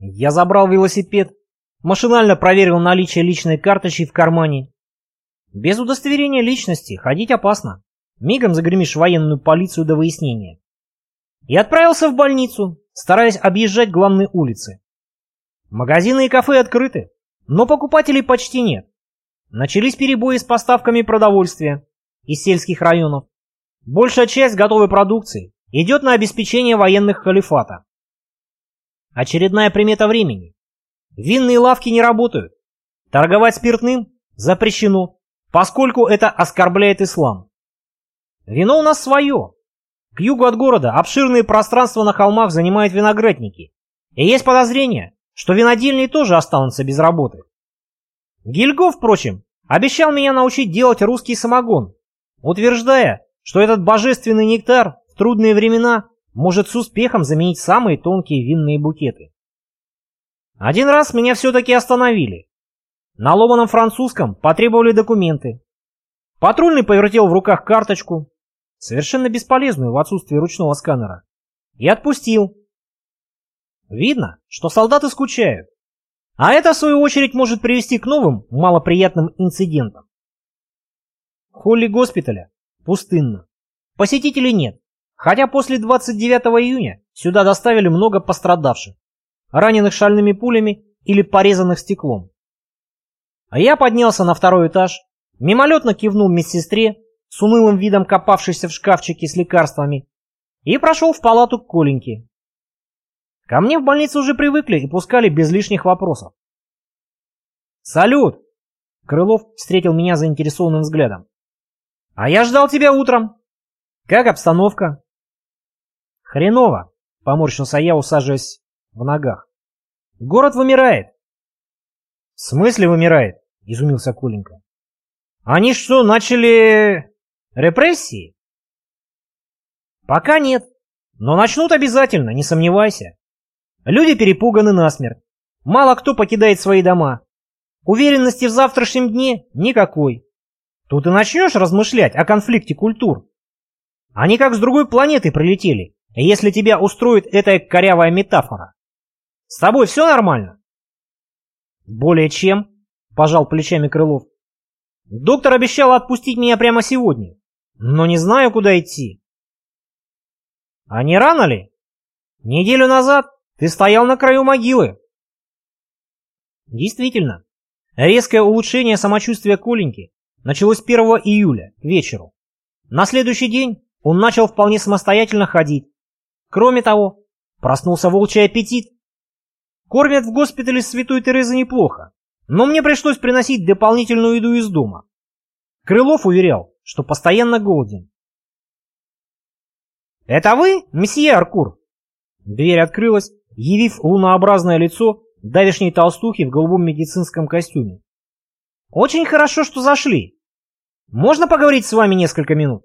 Я забрал велосипед, машинально проверил наличие личной карточки в кармане. Без удостоверения личности ходить опасно. Мигом загремишь в военную полицию до выяснения. И отправился в больницу, стараясь объезжать главные улицы. Магазины и кафе открыты, но покупателей почти нет. Начались перебои с поставками продовольствия из сельских районов. Большая часть готовой продукции идет на обеспечение военных халифата. Очередная примета времени. Винные лавки не работают. Торговать спиртным запрещено, поскольку это оскорбляет ислам. Вино у нас свое. К югу от города обширные пространства на холмах занимают виноградники. И есть подозрение, что винодельни тоже останутся без работы. Гильгоф, впрочем, обещал меня научить делать русский самогон, утверждая, что этот божественный нектар в трудные времена может с успехом заменить самые тонкие винные букеты. Один раз меня все-таки остановили. На ломаном французском потребовали документы. Патрульный повертел в руках карточку, совершенно бесполезную в отсутствии ручного сканера, и отпустил. Видно, что солдаты скучают. А это, в свою очередь, может привести к новым, малоприятным инцидентам. В холле госпиталя пустынно. Посетителей нет, хотя после 29 июня сюда доставили много пострадавших, раненых шальными пулями или порезанных стеклом. А я поднялся на второй этаж, мимолетно кивнул медсестре, с унылым видом копавшейся в шкафчике с лекарствами, и прошел в палату к Коленьке. Ко мне в больнице уже привыкли и пускали без лишних вопросов. «Салют!» Крылов встретил меня заинтересованным взглядом. «А я ждал тебя утром. Как обстановка?» «Хреново», — поморщился я, усаживаясь в ногах. «Город вымирает». «В смысле вымирает?» — изумился Коленька. «Они что, начали репрессии?» «Пока нет, но начнут обязательно, не сомневайся. Люди перепуганы насмерть. Мало кто покидает свои дома. Уверенности в завтрашнем дне никакой. Тут и начнешь размышлять о конфликте культур. Они как с другой планеты прилетели, если тебя устроит эта корявая метафора. С тобой все нормально? Более чем, пожал плечами Крылов. Доктор обещал отпустить меня прямо сегодня, но не знаю, куда идти. А не рано ли? Неделю назад ты стоял на краю могилы. Действительно, резкое улучшение самочувствия Коленьки началось 1 июля, к вечеру. На следующий день он начал вполне самостоятельно ходить. Кроме того, проснулся волчий аппетит. Кормят в госпитале Святой Терезы неплохо, но мне пришлось приносить дополнительную еду из дома. Крылов уверял, что постоянно голоден. «Это вы, месье Аркур?» Дверь открылась, явив лунообразное лицо давешней толстухи в голубом медицинском костюме. «Очень хорошо, что зашли. Можно поговорить с вами несколько минут?»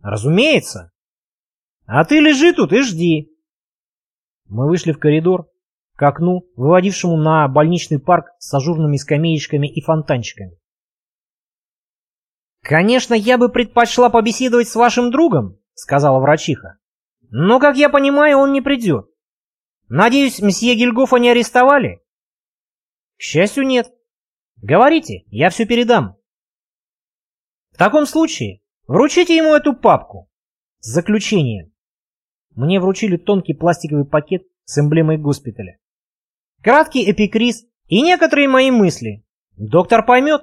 «Разумеется. А ты лежи тут и жди». Мы вышли в коридор, к окну, выводившему на больничный парк с ажурными скамеечками и фонтанчиками. «Конечно, я бы предпочла побеседовать с вашим другом», — сказала врачиха. «Но, как я понимаю, он не придет. Надеюсь, мсье Гильгофа не арестовали? К счастью, нет. Говорите, я все передам. В таком случае вручите ему эту папку с заключением. Мне вручили тонкий пластиковый пакет с эмблемой госпиталя. Краткий эпикриз и некоторые мои мысли. Доктор поймет.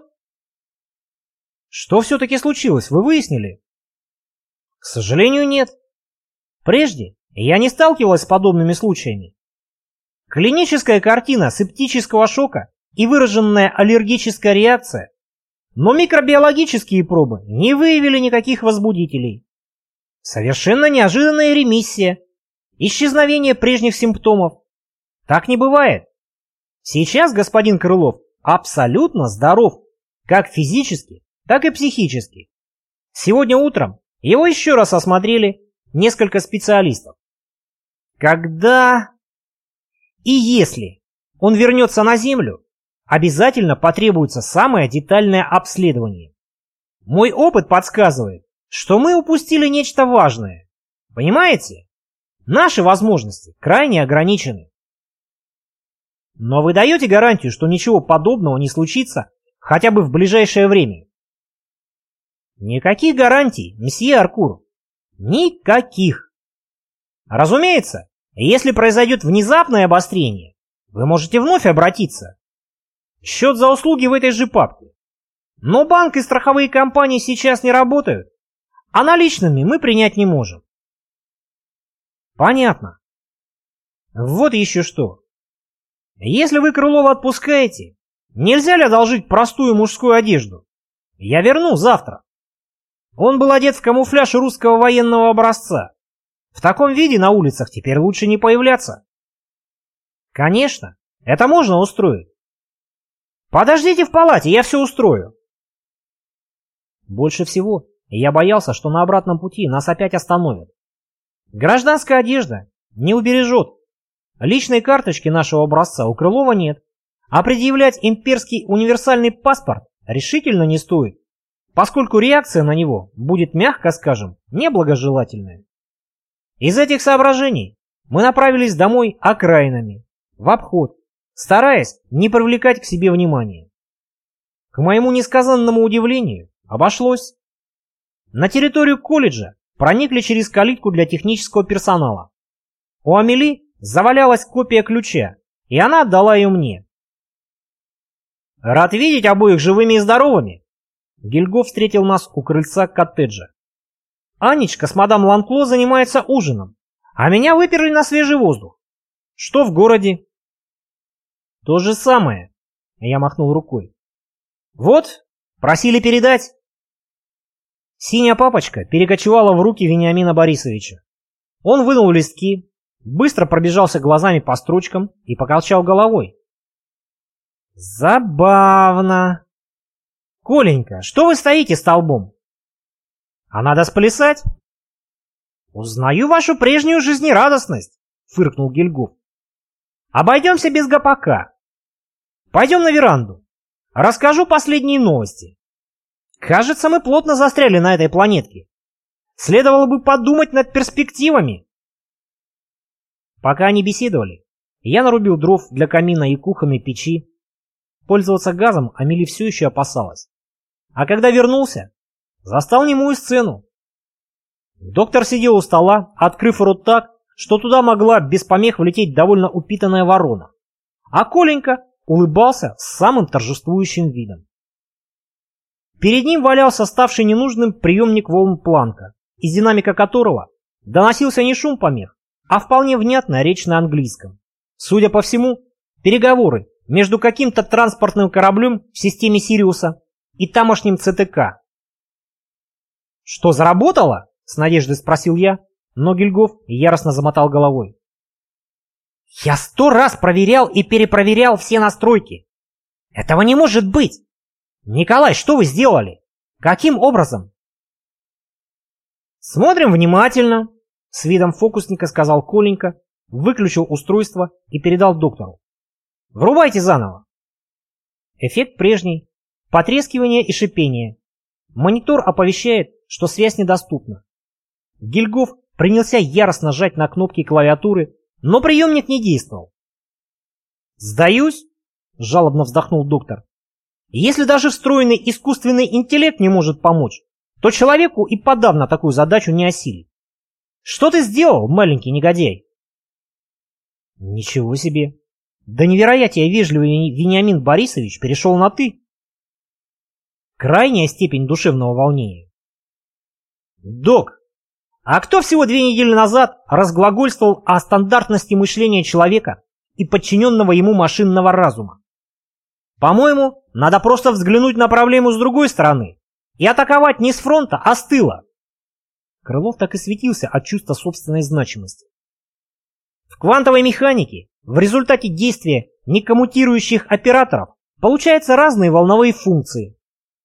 Что все-таки случилось, вы выяснили? К сожалению, нет. Прежде я не сталкивалась с подобными случаями. Клиническая картина септического шока и выраженная аллергическая реакция, но микробиологические пробы не выявили никаких возбудителей. Совершенно неожиданная ремиссия, исчезновение прежних симптомов. Так не бывает. Сейчас господин Крылов абсолютно здоров, как физически, так и психически. Сегодня утром его еще раз осмотрели несколько специалистов. Когда и если он вернется на Землю, обязательно потребуется самое детальное обследование. Мой опыт подсказывает, что мы упустили нечто важное. Понимаете? Наши возможности крайне ограничены. Но вы даете гарантию, что ничего подобного не случится хотя бы в ближайшее время? Никаких гарантий, месье Аркур. Никаких. Разумеется, если произойдет внезапное обострение, вы можете вновь обратиться. Счет за услуги в этой же папке. Но банк и страховые компании сейчас не работают, а наличными мы принять не можем. Понятно. Вот еще что. Если вы Крылова отпускаете, нельзя ли одолжить простую мужскую одежду? Я верну завтра. Он был одет в камуфляж русского военного образца. В таком виде на улицах теперь лучше не появляться. Конечно, это можно устроить. Подождите в палате, я все устрою. Больше всего я боялся, что на обратном пути нас опять остановят. Гражданская одежда не убережет. Личной карточки нашего образца у Крылова нет. А предъявлять имперский универсальный паспорт решительно не стоит, поскольку реакция на него будет, мягко скажем, неблагожелательная. Из этих соображений мы направились домой окраинами, в обход, стараясь не привлекать к себе внимания. К моему несказанному удивлению, обошлось. На территорию колледжа проникли через калитку для технического персонала. У Амели завалялась копия ключа, и она отдала ее мне. «Рад видеть обоих живыми и здоровыми!» Гильго встретил нас у крыльца коттеджа. Анечка с мадам Ланкло занимается ужином, а меня выперли на свежий воздух. Что в городе? То же самое, я махнул рукой. Вот, просили передать. Синяя папочка перекочевала в руки Вениамина Борисовича. Он вынул листки, быстро пробежался глазами по строчкам и покачал головой. Забавно. Коленька, что вы стоите столбом? А надо сплясать. Узнаю вашу прежнюю жизнерадостность, фыркнул Гильгоф. Обойдемся без гопака. Пойдем на веранду. Расскажу последние новости. Кажется, мы плотно застряли на этой планетке. Следовало бы подумать над перспективами. Пока они беседовали, я нарубил дров для камина и кухонной печи. Пользоваться газом Амели все еще опасалась. А когда вернулся, Застал немую сцену. Доктор сидел у стола, открыв рот так, что туда могла без помех влететь довольно упитанная ворона. А Коленька улыбался с самым торжествующим видом. Перед ним валялся ставший ненужным приемник волн Планка, из динамика которого доносился не шум помех, а вполне внятная речь на английском. Судя по всему, переговоры между каким-то транспортным кораблем в системе Сириуса и тамошним ЦТК «Что, заработало?» — с надеждой спросил я, но Гильгоф яростно замотал головой. «Я сто раз проверял и перепроверял все настройки. Этого не может быть! Николай, что вы сделали? Каким образом?» «Смотрим внимательно», — с видом фокусника сказал Коленька, выключил устройство и передал доктору. «Врубайте заново». Эффект прежний. Потрескивание и шипение. Монитор оповещает, что связь недоступна. Гильгоф принялся яростно жать на кнопки клавиатуры, но приемник не действовал. «Сдаюсь», — жалобно вздохнул доктор. «Если даже встроенный искусственный интеллект не может помочь, то человеку и подавно такую задачу не осилить. Что ты сделал, маленький негодяй?» «Ничего себе! Да невероятие вежливый Вениамин Борисович перешел на «ты». Крайняя степень душевного волнения. Док, а кто всего две недели назад разглагольствовал о стандартности мышления человека и подчиненного ему машинного разума? По-моему, надо просто взглянуть на проблему с другой стороны и атаковать не с фронта, а с тыла. Крылов так и светился от чувства собственной значимости. В квантовой механике в результате действия некоммутирующих операторов получаются разные волновые функции,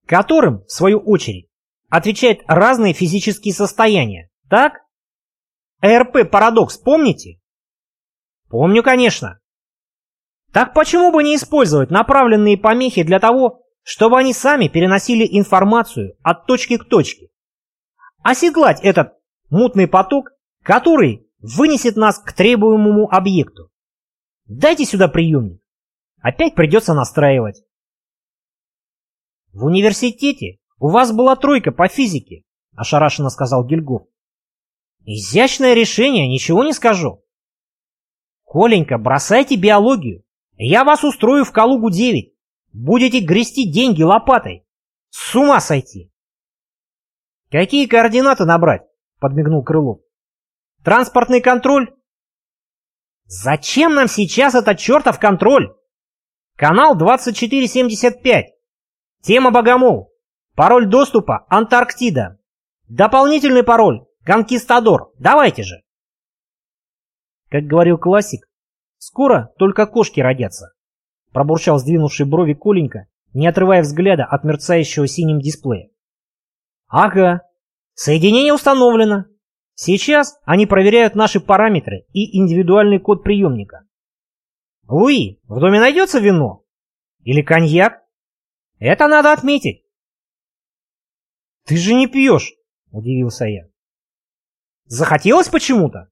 которым, в свою очередь, отвечает разные физические состояния, так? ЭРП-парадокс помните? Помню, конечно. Так почему бы не использовать направленные помехи для того, чтобы они сами переносили информацию от точки к точке? Оседлать этот мутный поток, который вынесет нас к требуемому объекту. Дайте сюда приемник. Опять придется настраивать. В университете у вас была тройка по физике, ошарашенно сказал Гильгоф. Изящное решение, ничего не скажу. Коленька, бросайте биологию. Я вас устрою в Калугу-9. Будете грести деньги лопатой. С ума сойти. Какие координаты набрать? Подмигнул Крылов. Транспортный контроль? Зачем нам сейчас этот чертов контроль? Канал 2475. Тема Богомол. Пароль доступа Антарктида. Дополнительный пароль Конкистадор. Давайте же. Как говорил классик, скоро только кошки родятся. Пробурчал сдвинувший брови Коленька, не отрывая взгляда от мерцающего синим дисплея. Ага, соединение установлено. Сейчас они проверяют наши параметры и индивидуальный код приемника. Луи, в доме найдется вино? Или коньяк? Это надо отметить. Ты же не пьешь, удивился я. Захотелось почему-то?